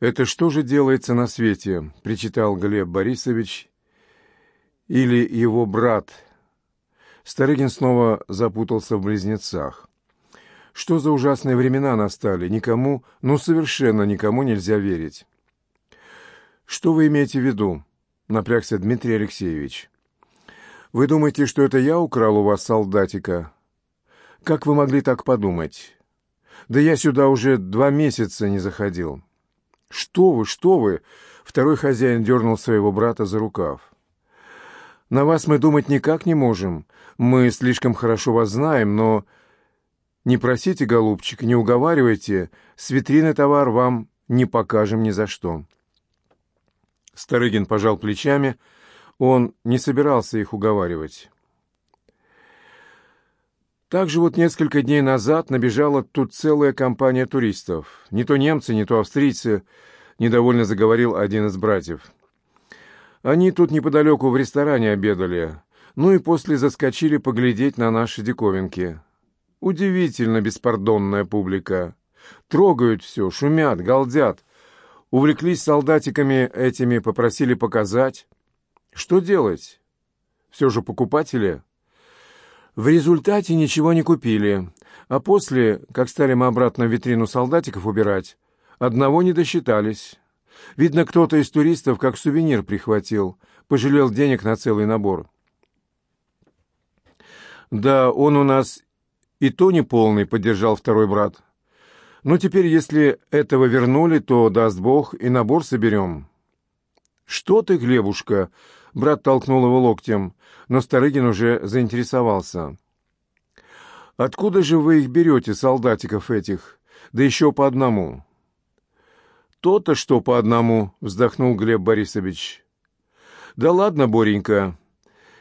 «Это что же делается на свете?» — причитал Глеб Борисович. «Или его брат?» Старыгин снова запутался в близнецах. «Что за ужасные времена настали? Никому, ну совершенно никому нельзя верить». «Что вы имеете в виду?» — напрягся Дмитрий Алексеевич. «Вы думаете, что это я украл у вас солдатика?» «Как вы могли так подумать?» «Да я сюда уже два месяца не заходил». «Что вы, что вы!» — второй хозяин дернул своего брата за рукав. «На вас мы думать никак не можем. Мы слишком хорошо вас знаем, но...» «Не просите, голубчик, не уговаривайте. С витрины товар вам не покажем ни за что». Старыгин пожал плечами. Он не собирался их уговаривать. Также вот несколько дней назад набежала тут целая компания туристов. Не то немцы, не то австрийцы, недовольно заговорил один из братьев. Они тут неподалеку в ресторане обедали, ну и после заскочили поглядеть на наши диковинки. Удивительно беспардонная публика. Трогают все, шумят, галдят. Увлеклись солдатиками этими, попросили показать. Что делать? Все же покупатели. В результате ничего не купили, а после, как стали мы обратно в витрину солдатиков убирать, одного не досчитались. Видно, кто-то из туристов как сувенир прихватил, пожалел денег на целый набор. «Да, он у нас и то не полный», — поддержал второй брат. Ну, теперь, если этого вернули, то, даст Бог, и набор соберем. Что ты, Глебушка? Брат толкнул его локтем, но Старыгин уже заинтересовался. Откуда же вы их берете, солдатиков этих? Да еще по одному. То-то, что по одному, вздохнул Глеб Борисович. Да ладно, Боренька.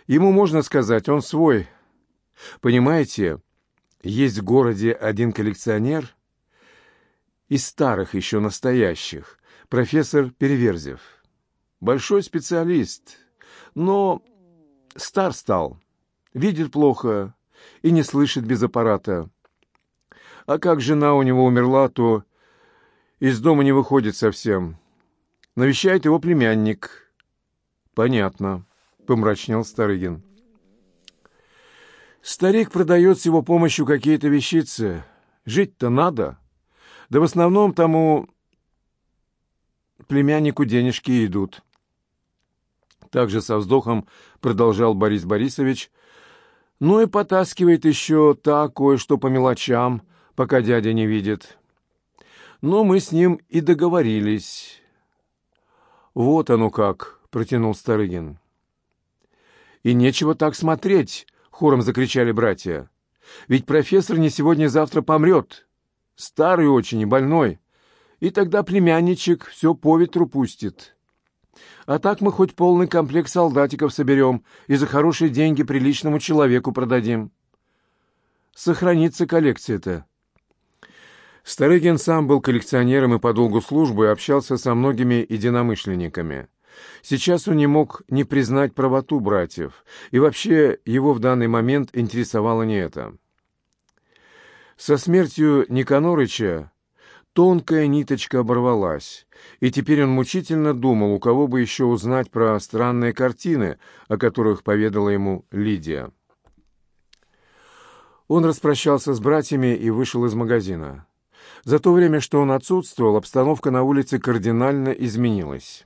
Ему можно сказать, он свой. Понимаете, есть в городе один коллекционер, из старых еще настоящих, профессор Переверзев. Большой специалист, но стар стал, видит плохо и не слышит без аппарата. А как жена у него умерла, то из дома не выходит совсем. Навещает его племянник. Понятно, помрачнел Старыгин. Старик продает с его помощью какие-то вещицы. Жить-то надо. Да в основном тому племяннику денежки идут. Также со вздохом продолжал Борис Борисович. Ну и потаскивает еще так кое-что по мелочам, пока дядя не видит. Но мы с ним и договорились. Вот оно как, протянул Старыгин. И нечего так смотреть, хором закричали братья. Ведь профессор не сегодня-завтра помрет старый очень и больной, и тогда племянничек все по ветру пустит. А так мы хоть полный комплект солдатиков соберем и за хорошие деньги приличному человеку продадим. Сохранится коллекция-то. Старыгин сам был коллекционером и по долгу службы общался со многими единомышленниками. Сейчас он не мог не признать правоту братьев, и вообще его в данный момент интересовало не это. Со смертью Никанорыча тонкая ниточка оборвалась, и теперь он мучительно думал, у кого бы еще узнать про странные картины, о которых поведала ему Лидия. Он распрощался с братьями и вышел из магазина. За то время, что он отсутствовал, обстановка на улице кардинально изменилась.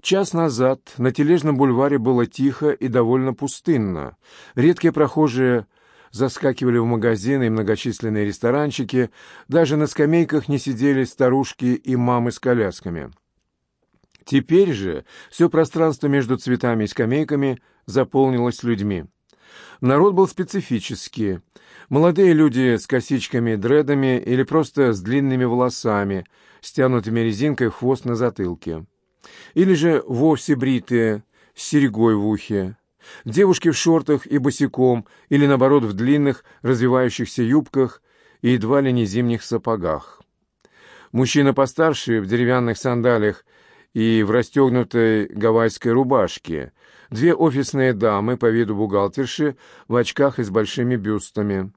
Час назад на Тележном бульваре было тихо и довольно пустынно. Редкие прохожие заскакивали в магазины и многочисленные ресторанчики, даже на скамейках не сидели старушки и мамы с колясками. Теперь же все пространство между цветами и скамейками заполнилось людьми. Народ был специфический. Молодые люди с косичками, дредами или просто с длинными волосами, стянутыми резинкой хвост на затылке. Или же вовсе бритые, с серьгой в ухе. Девушки в шортах и босиком, или, наоборот, в длинных, развивающихся юбках и едва ли не зимних сапогах. Мужчина постарше в деревянных сандалиях и в расстегнутой гавайской рубашке. Две офисные дамы по виду бухгалтерши в очках и с большими бюстами.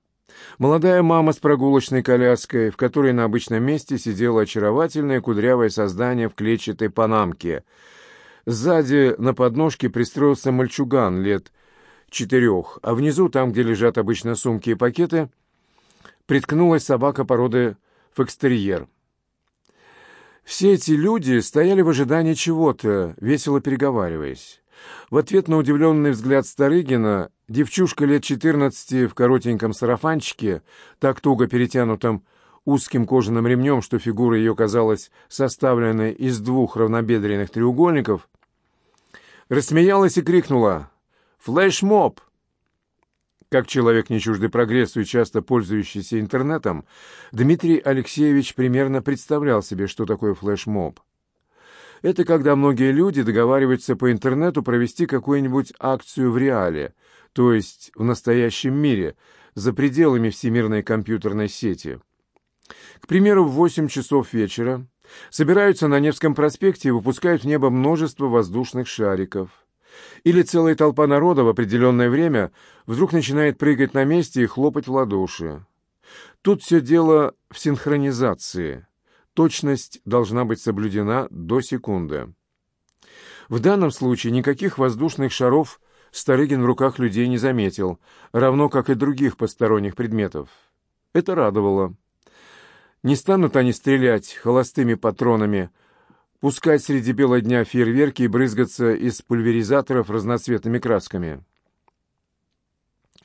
Молодая мама с прогулочной коляской, в которой на обычном месте сидело очаровательное кудрявое создание в клетчатой панамке. Сзади на подножке пристроился мальчуган лет четырех, а внизу, там, где лежат обычно сумки и пакеты, приткнулась собака породы фокстерьер. Все эти люди стояли в ожидании чего-то, весело переговариваясь. В ответ на удивленный взгляд Старыгина девчушка лет четырнадцати в коротеньком сарафанчике, так туго перетянутом узким кожаным ремнем, что фигура ее казалась составленной из двух равнобедренных треугольников, рассмеялась и крикнула «Флешмоб!». Как человек не чуждый прогрессу и часто пользующийся интернетом, Дмитрий Алексеевич примерно представлял себе, что такое флешмоб. Это когда многие люди договариваются по интернету провести какую-нибудь акцию в реале, то есть в настоящем мире, за пределами всемирной компьютерной сети. К примеру, в 8 часов вечера собираются на Невском проспекте и выпускают в небо множество воздушных шариков – или целая толпа народа в определенное время вдруг начинает прыгать на месте и хлопать в ладоши. Тут все дело в синхронизации. Точность должна быть соблюдена до секунды. В данном случае никаких воздушных шаров Старыгин в руках людей не заметил, равно как и других посторонних предметов. Это радовало. Не станут они стрелять холостыми патронами, пускать среди бела дня фейерверки и брызгаться из пульверизаторов разноцветными красками.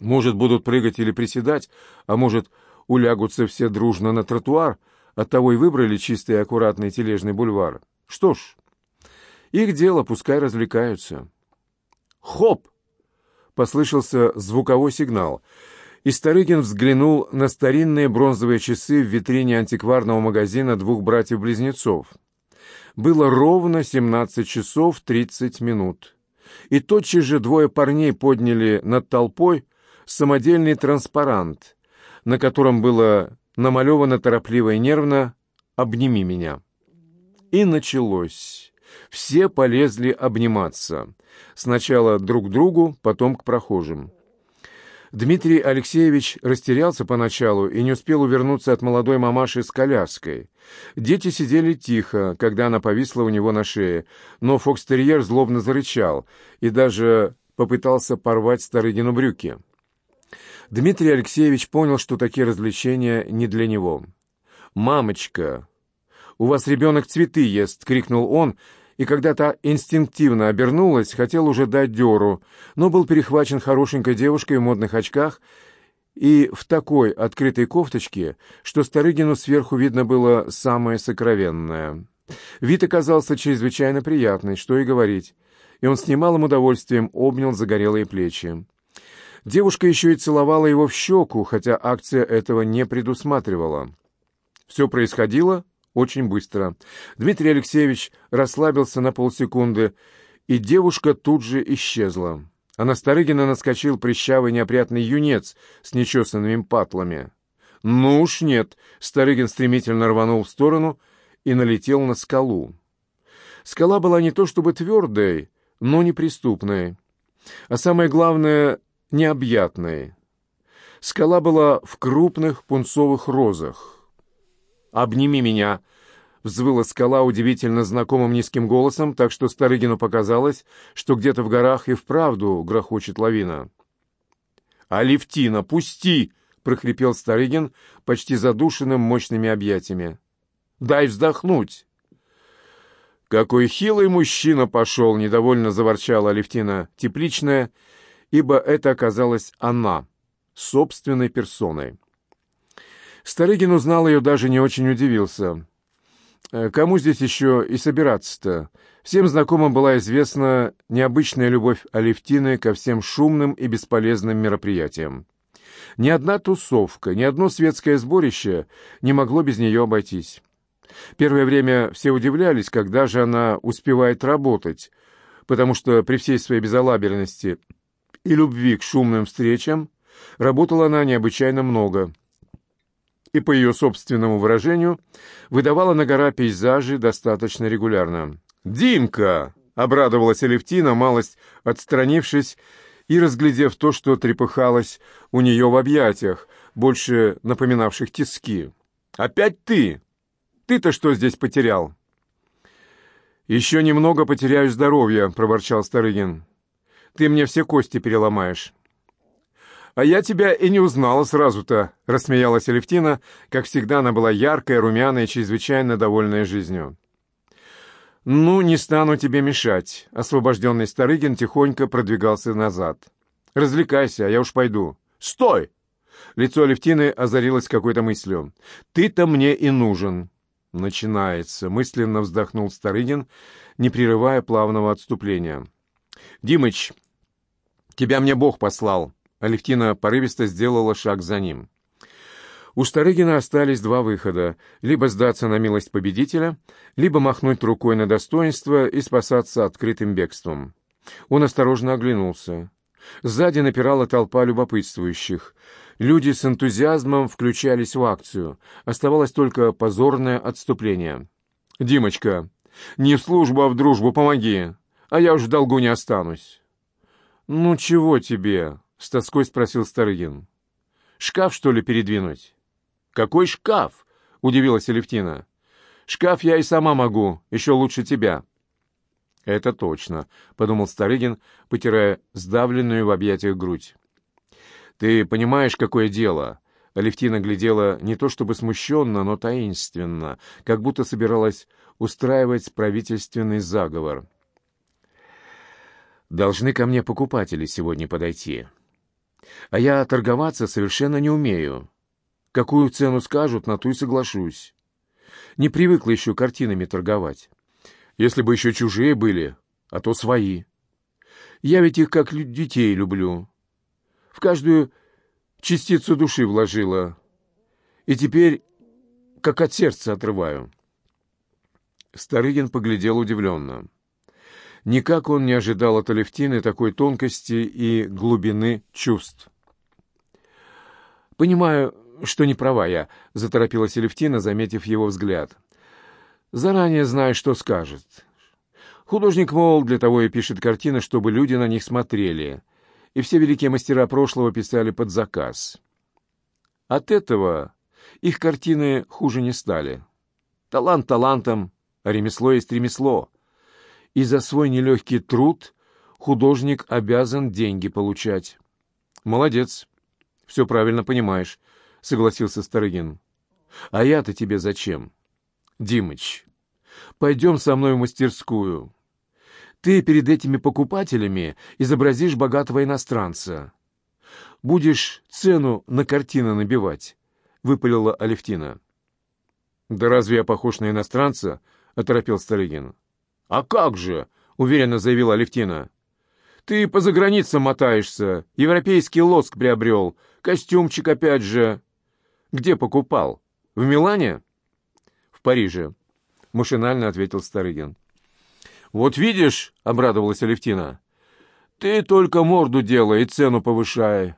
Может, будут прыгать или приседать, а может, улягутся все дружно на тротуар, оттого и выбрали чистый и аккуратный тележный бульвар. Что ж, их дело, пускай развлекаются. «Хоп!» — послышался звуковой сигнал, и Старыгин взглянул на старинные бронзовые часы в витрине антикварного магазина двух братьев-близнецов — было ровно 17 часов 30 минут. И тотчас же двое парней подняли над толпой самодельный транспарант, на котором было намалевано торопливо и нервно «Обними меня». И началось. Все полезли обниматься. Сначала друг к другу, потом к прохожим. Дмитрий Алексеевич растерялся поначалу и не успел увернуться от молодой мамаши с коляской. Дети сидели тихо, когда она повисла у него на шее, но фокстерьер злобно зарычал и даже попытался порвать Старыгину брюки. Дмитрий Алексеевич понял, что такие развлечения не для него. «Мамочка, у вас ребенок цветы ест!» — крикнул он, и когда та инстинктивно обернулась, хотел уже дать дёру, но был перехвачен хорошенькой девушкой в модных очках и в такой открытой кофточке, что Старыгину сверху видно было самое сокровенное. Вид оказался чрезвычайно приятный, что и говорить, и он с немалым удовольствием обнял загорелые плечи. Девушка еще и целовала его в щеку, хотя акция этого не предусматривала. Все происходило очень быстро. Дмитрий Алексеевич расслабился на полсекунды, и девушка тут же исчезла. А на Старыгина наскочил прыщавый неопрятный юнец с нечесанными патлами. «Ну уж нет!» — Старыгин стремительно рванул в сторону и налетел на скалу. Скала была не то чтобы твердой, но неприступной, а самое главное — необъятной. Скала была в крупных пунцовых розах. «Обними меня!» — взвыла скала удивительно знакомым низким голосом, так что Старыгину показалось, что где-то в горах и вправду грохочет лавина. «Алевтина, пусти!» — прохрипел Старыгин, почти задушенным мощными объятиями. «Дай вздохнуть!» «Какой хилый мужчина пошел!» — недовольно заворчала Алевтина тепличная, ибо это оказалась она, собственной персоной. Старыгин узнал ее, даже не очень удивился. Э, кому здесь еще и собираться-то? Всем знакомым была известна необычная любовь Алевтины ко всем шумным и бесполезным мероприятиям. Ни одна тусовка, ни одно светское сборище не могло без нее обойтись. Первое время все удивлялись, когда же она успевает работать, потому что при всей своей безалаберности и любви к шумным встречам работала она необычайно много – и, по ее собственному выражению, выдавала на гора пейзажи достаточно регулярно. «Димка!» — обрадовалась Алевтина, малость отстранившись и разглядев то, что трепыхалось у нее в объятиях, больше напоминавших тиски. «Опять ты! Ты-то что здесь потерял?» «Еще немного потеряю здоровье», — проворчал Старыгин. «Ты мне все кости переломаешь». «А я тебя и не узнала сразу-то», — рассмеялась Алевтина. Как всегда, она была яркая, румяная и чрезвычайно довольная жизнью. «Ну, не стану тебе мешать», — освобожденный Старыгин тихонько продвигался назад. «Развлекайся, а я уж пойду». «Стой!» Лицо Алевтины озарилось какой-то мыслью. «Ты-то мне и нужен». «Начинается», — мысленно вздохнул Старыгин, не прерывая плавного отступления. «Димыч, тебя мне Бог послал». Алевтина порывисто сделала шаг за ним. У Старыгина остались два выхода — либо сдаться на милость победителя, либо махнуть рукой на достоинство и спасаться открытым бегством. Он осторожно оглянулся. Сзади напирала толпа любопытствующих. Люди с энтузиазмом включались в акцию. Оставалось только позорное отступление. «Димочка, не в службу, а в дружбу помоги, а я уж в долгу не останусь». «Ну чего тебе?» — с тоской спросил Старыгин. «Шкаф, что ли, передвинуть?» «Какой шкаф?» — удивилась Алевтина. «Шкаф я и сама могу, еще лучше тебя». «Это точно», — подумал Старыгин, потирая сдавленную в объятиях грудь. «Ты понимаешь, какое дело?» Алевтина глядела не то чтобы смущенно, но таинственно, как будто собиралась устраивать правительственный заговор. «Должны ко мне покупатели сегодня подойти. А я торговаться совершенно не умею. Какую цену скажут, на ту и соглашусь. Не привыкла еще картинами торговать. Если бы еще чужие были, а то свои. Я ведь их как детей люблю. В каждую частицу души вложила. И теперь как от сердца отрываю. Старыгин поглядел удивленно. Никак он не ожидал от Алевтины такой тонкости и глубины чувств. «Понимаю, что не права я», — заторопилась Алевтина, заметив его взгляд. «Заранее знаю, что скажет. Художник, мол, для того и пишет картины, чтобы люди на них смотрели, и все великие мастера прошлого писали под заказ. От этого их картины хуже не стали. Талант талантом, а ремесло есть ремесло» и за свой нелегкий труд художник обязан деньги получать. «Молодец, все правильно понимаешь», — согласился Старыгин. «А я-то тебе зачем?» «Димыч, пойдем со мной в мастерскую. Ты перед этими покупателями изобразишь богатого иностранца. Будешь цену на картины набивать», — выпалила Алевтина. «Да разве я похож на иностранца?» — оторопел Старыгин. «А как же!» — уверенно заявила Алевтина. «Ты по заграницам мотаешься, европейский лоск приобрел, костюмчик опять же. Где покупал? В Милане?» «В Париже», — машинально ответил Старыгин. «Вот видишь», — обрадовалась Алевтина, — «ты только морду делай и цену повышай.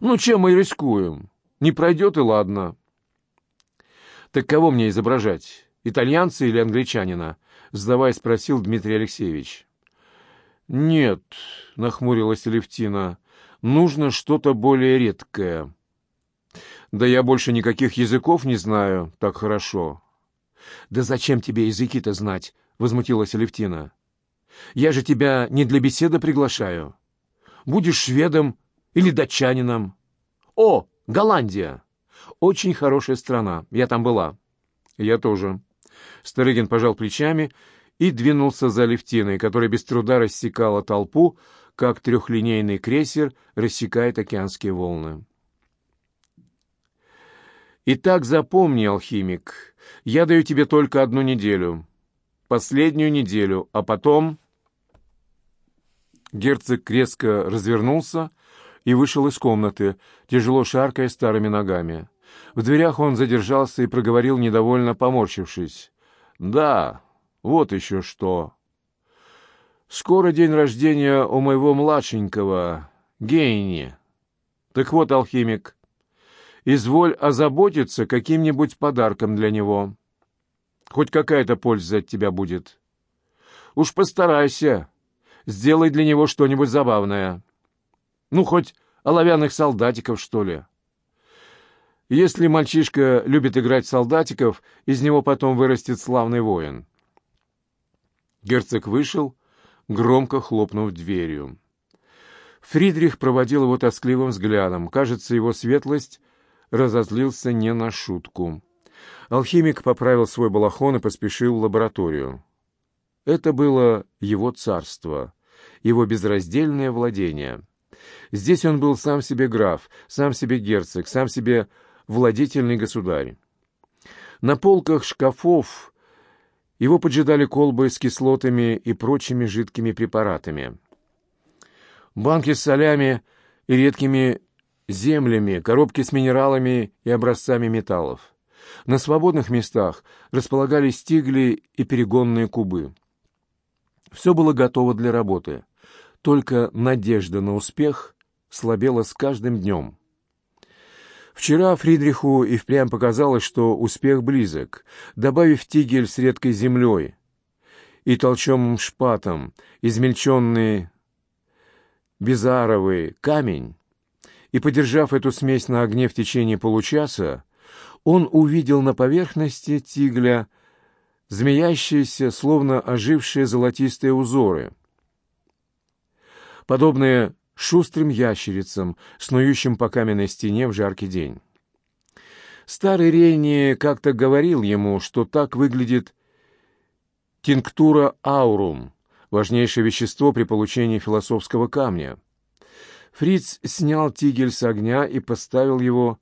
Ну, чем мы рискуем? Не пройдет и ладно». «Так кого мне изображать, итальянца или англичанина?» Сдавая, спросил Дмитрий Алексеевич. «Нет», — нахмурилась Левтина, — «нужно что-то более редкое». «Да я больше никаких языков не знаю так хорошо». «Да зачем тебе языки-то знать?» — возмутилась Левтина. «Я же тебя не для беседы приглашаю. Будешь шведом или датчанином. О, Голландия! Очень хорошая страна, я там была». «Я тоже», Старыгин пожал плечами и двинулся за Левтиной, которая без труда рассекала толпу, как трехлинейный крейсер рассекает океанские волны. «Итак, запомни, алхимик, я даю тебе только одну неделю, последнюю неделю, а потом...» Герцог резко развернулся и вышел из комнаты, тяжело шаркая старыми ногами. В дверях он задержался и проговорил, недовольно поморщившись. «Да, вот еще что. Скоро день рождения у моего младшенького, Гейни. Так вот, алхимик, изволь озаботиться каким-нибудь подарком для него. Хоть какая-то польза от тебя будет. Уж постарайся, сделай для него что-нибудь забавное. Ну, хоть оловянных солдатиков, что ли». Если мальчишка любит играть солдатиков, из него потом вырастет славный воин. Герцог вышел, громко хлопнув дверью. Фридрих проводил его тоскливым взглядом. Кажется, его светлость разозлился не на шутку. Алхимик поправил свой балахон и поспешил в лабораторию. Это было его царство, его безраздельное владение. Здесь он был сам себе граф, сам себе герцог, сам себе владетельный государь. На полках шкафов его поджидали колбы с кислотами и прочими жидкими препаратами. Банки с солями и редкими землями, коробки с минералами и образцами металлов. На свободных местах располагались стигли и перегонные кубы. Все было готово для работы. Только надежда на успех слабела с каждым днем. Вчера Фридриху и впрямь показалось, что успех близок. Добавив тигель с редкой землей и толченым шпатом, измельченный безаровый камень, и, подержав эту смесь на огне в течение получаса, он увидел на поверхности тигля змеящиеся, словно ожившие золотистые узоры, подобные шустрым ящерицам, снующим по каменной стене в жаркий день. Старый Рейни как-то говорил ему, что так выглядит тинктура аурум, важнейшее вещество при получении философского камня. Фриц снял тигель с огня и поставил его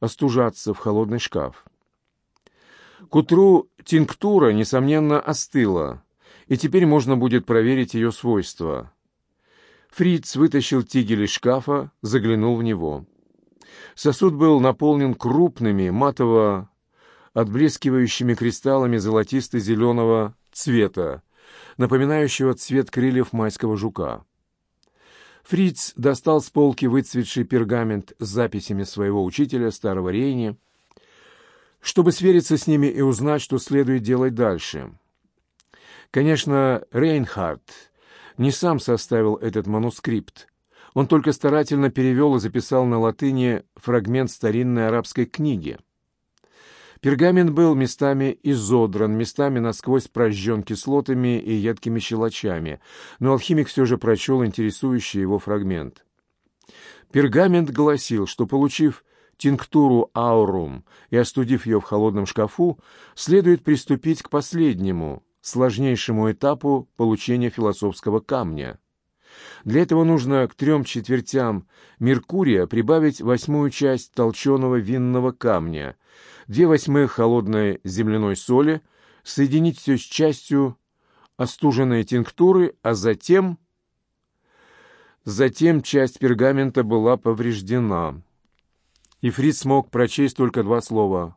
остужаться в холодный шкаф. К утру тинктура, несомненно, остыла, и теперь можно будет проверить ее свойства. Фриц вытащил тигель из шкафа, заглянул в него. Сосуд был наполнен крупными, матово отблескивающими кристаллами золотисто-зеленого цвета, напоминающего цвет крыльев майского жука. Фриц достал с полки выцветший пергамент с записями своего учителя, старого Рейни, чтобы свериться с ними и узнать, что следует делать дальше. Конечно, Рейнхард не сам составил этот манускрипт. Он только старательно перевел и записал на латыни фрагмент старинной арабской книги. Пергамент был местами изодран, местами насквозь прожжен кислотами и едкими щелочами, но алхимик все же прочел интересующий его фрагмент. Пергамент гласил, что, получив тинктуру аурум и остудив ее в холодном шкафу, следует приступить к последнему, сложнейшему этапу получения философского камня. Для этого нужно к трем четвертям Меркурия прибавить восьмую часть толченого винного камня, две восьмых холодной земляной соли, соединить все с частью остуженной тинктуры, а затем... Затем часть пергамента была повреждена. И Фриц смог прочесть только два слова.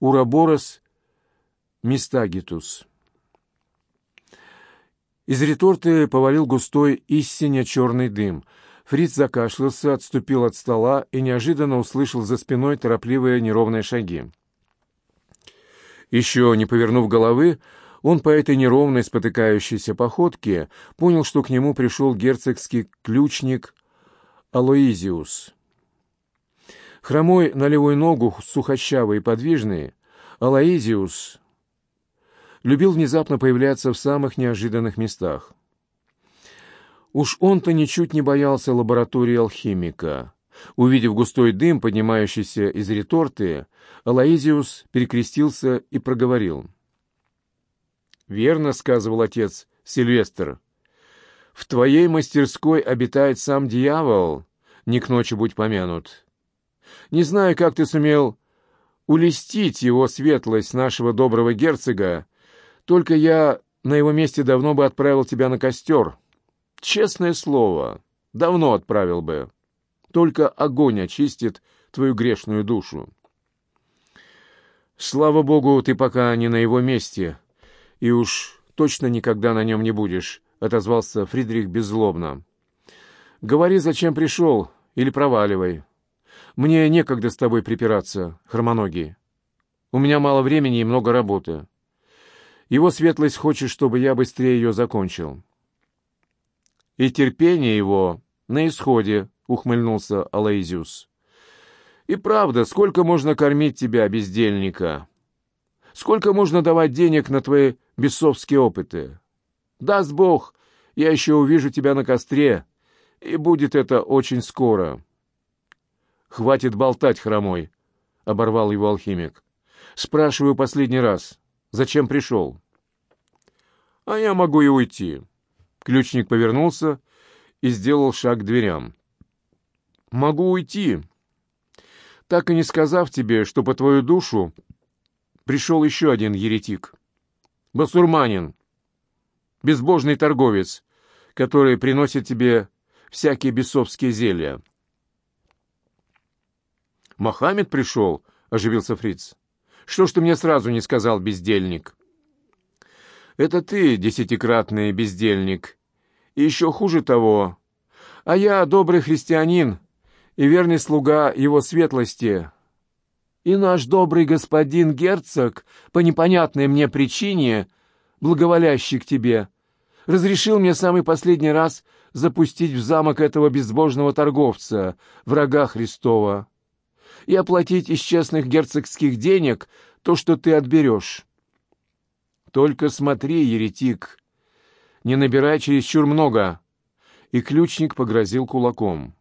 «Ураборос мистагитус». Из реторты повалил густой истине черный дым. Фриц закашлялся, отступил от стола и неожиданно услышал за спиной торопливые неровные шаги. Еще не повернув головы, он по этой неровной спотыкающейся походке понял, что к нему пришел герцогский ключник Алоизиус. Хромой на левую ногу, сухощавый и подвижный, Алоизиус любил внезапно появляться в самых неожиданных местах. Уж он-то ничуть не боялся лаборатории алхимика. Увидев густой дым, поднимающийся из реторты, Алаизиус перекрестился и проговорил. «Верно, — сказывал отец Сильвестр, — в твоей мастерской обитает сам дьявол, не к ночи будь помянут. Не знаю, как ты сумел улестить его светлость нашего доброго герцога, только я на его месте давно бы отправил тебя на костер. Честное слово, давно отправил бы. Только огонь очистит твою грешную душу. Слава богу, ты пока не на его месте, и уж точно никогда на нем не будешь, — отозвался Фридрих беззлобно. Говори, зачем пришел, или проваливай. Мне некогда с тобой припираться, хромоногий. У меня мало времени и много работы. Его светлость хочет, чтобы я быстрее ее закончил. И терпение его на исходе, ухмыльнулся Алаизиус. И правда, сколько можно кормить тебя, бездельника? Сколько можно давать денег на твои бесовские опыты? Даст Бог, я еще увижу тебя на костре, и будет это очень скоро. Хватит болтать, хромой, — оборвал его алхимик. Спрашиваю последний раз, зачем пришел? А я могу и уйти. Ключник повернулся и сделал шаг к дверям. Могу уйти, так и не сказав тебе, что по твою душу пришел еще один еретик. Басурманин, безбожный торговец, который приносит тебе всякие бесовские зелья. «Мохаммед пришел?» — оживился фриц. «Что ж ты мне сразу не сказал, бездельник?» «Это ты, десятикратный бездельник. И еще хуже того. А я добрый христианин и верный слуга его светлости, и наш добрый господин герцог, по непонятной мне причине, благоволящий к тебе, разрешил мне самый последний раз запустить в замок этого безбожного торговца, врага Христова, и оплатить из честных герцогских денег то, что ты отберешь. Только смотри, еретик, не набирай чересчур много. И ключник погрозил кулаком.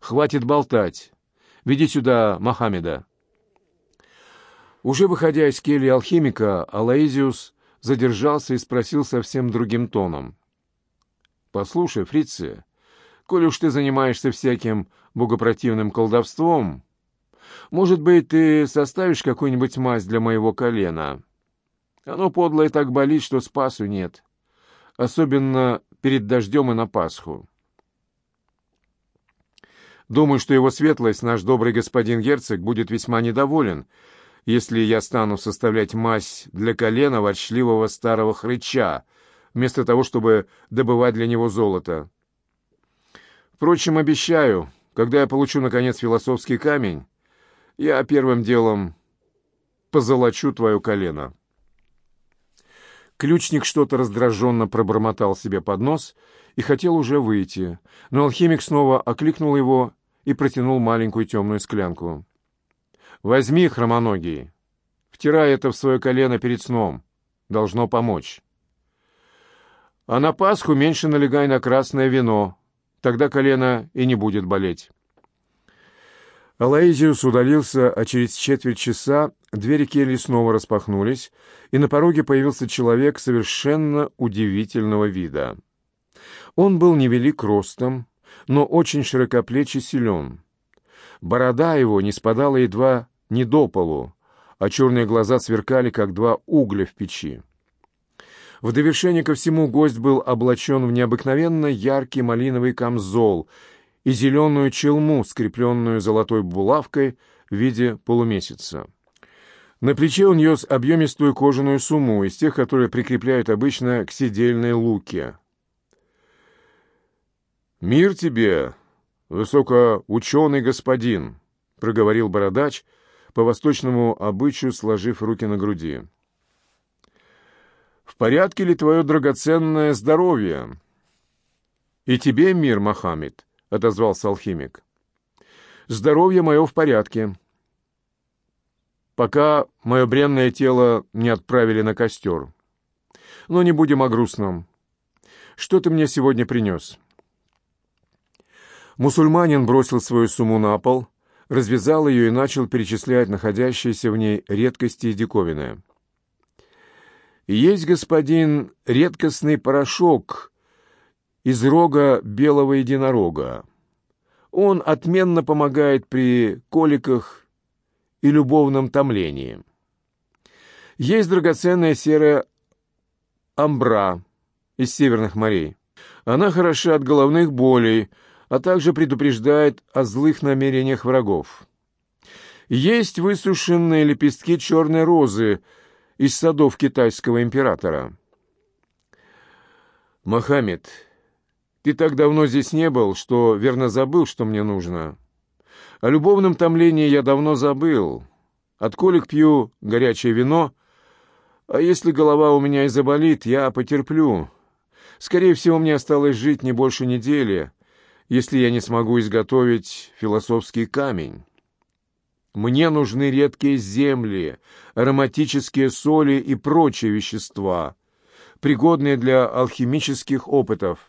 Хватит болтать. Веди сюда Мохаммеда. Уже выходя из кельи алхимика, Алаизиус задержался и спросил совсем другим тоном. «Послушай, фрицы, коль уж ты занимаешься всяким богопротивным колдовством, может быть, ты составишь какую-нибудь мазь для моего колена? Оно подлое так болит, что спасу нет, особенно перед дождем и на Пасху. Думаю, что его светлость, наш добрый господин герцог, будет весьма недоволен, если я стану составлять мазь для колена ворчливого старого хрыча, вместо того, чтобы добывать для него золото. Впрочем, обещаю, когда я получу, наконец, философский камень, я первым делом позолочу твое колено». Ключник что-то раздраженно пробормотал себе под нос и хотел уже выйти, но алхимик снова окликнул его и протянул маленькую темную склянку. «Возьми, хромоногий, втирай это в свое колено перед сном. Должно помочь. А на Пасху меньше налегай на красное вино, тогда колено и не будет болеть». Алаизиус удалился, а через четверть часа двери кельи снова распахнулись, и на пороге появился человек совершенно удивительного вида. Он был невелик ростом, но очень широкоплеч и силен. Борода его не спадала едва не до полу, а черные глаза сверкали, как два угля в печи. В довершение ко всему гость был облачен в необыкновенно яркий малиновый камзол и зеленую челму, скрепленную золотой булавкой в виде полумесяца. На плече он нес объемистую кожаную сумму, из тех, которые прикрепляют обычно к седельной луке. «Мир тебе, высокоученый господин!» — проговорил бородач, по восточному обычаю сложив руки на груди. «В порядке ли твое драгоценное здоровье?» «И тебе мир, Мохаммед!» — отозвался алхимик. «Здоровье мое в порядке. Пока мое бренное тело не отправили на костер. Но не будем о грустном. Что ты мне сегодня принес?» Мусульманин бросил свою сумму на пол, развязал ее и начал перечислять находящиеся в ней редкости и диковины. «Есть, господин, редкостный порошок из рога белого единорога. Он отменно помогает при коликах и любовном томлении. Есть драгоценная серая амбра из северных морей. Она хороша от головных болей, а также предупреждает о злых намерениях врагов. Есть высушенные лепестки черной розы из садов китайского императора. «Мохаммед, ты так давно здесь не был, что верно забыл, что мне нужно. О любовном томлении я давно забыл. От колик пью горячее вино, а если голова у меня и заболит, я потерплю. Скорее всего, мне осталось жить не больше недели» если я не смогу изготовить философский камень. Мне нужны редкие земли, ароматические соли и прочие вещества, пригодные для алхимических опытов.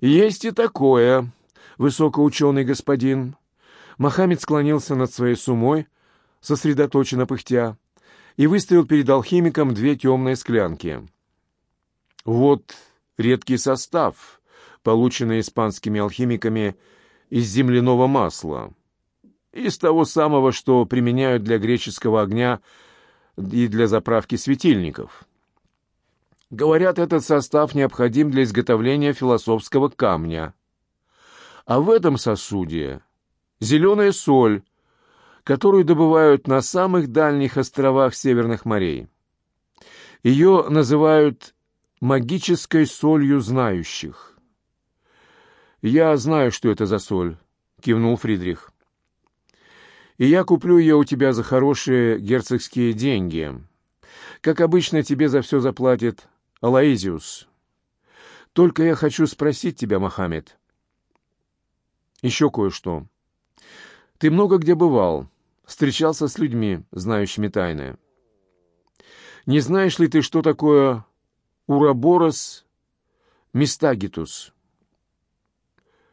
Есть и такое, высокоученый господин. Мохаммед склонился над своей сумой, сосредоточенно пыхтя, и выставил перед алхимиком две темные склянки. Вот редкий состав, полученный испанскими алхимиками из земляного масла, из того самого, что применяют для греческого огня и для заправки светильников. Говорят, этот состав необходим для изготовления философского камня. А в этом сосуде зеленая соль, которую добывают на самых дальних островах Северных морей. Ее называют магической солью знающих. «Я знаю, что это за соль», — кивнул Фридрих. «И я куплю ее у тебя за хорошие герцогские деньги. Как обычно, тебе за все заплатит Алаизиус. Только я хочу спросить тебя, Мохаммед, еще кое-что. Ты много где бывал, встречался с людьми, знающими тайны. Не знаешь ли ты, что такое Ураборос мистагитус?»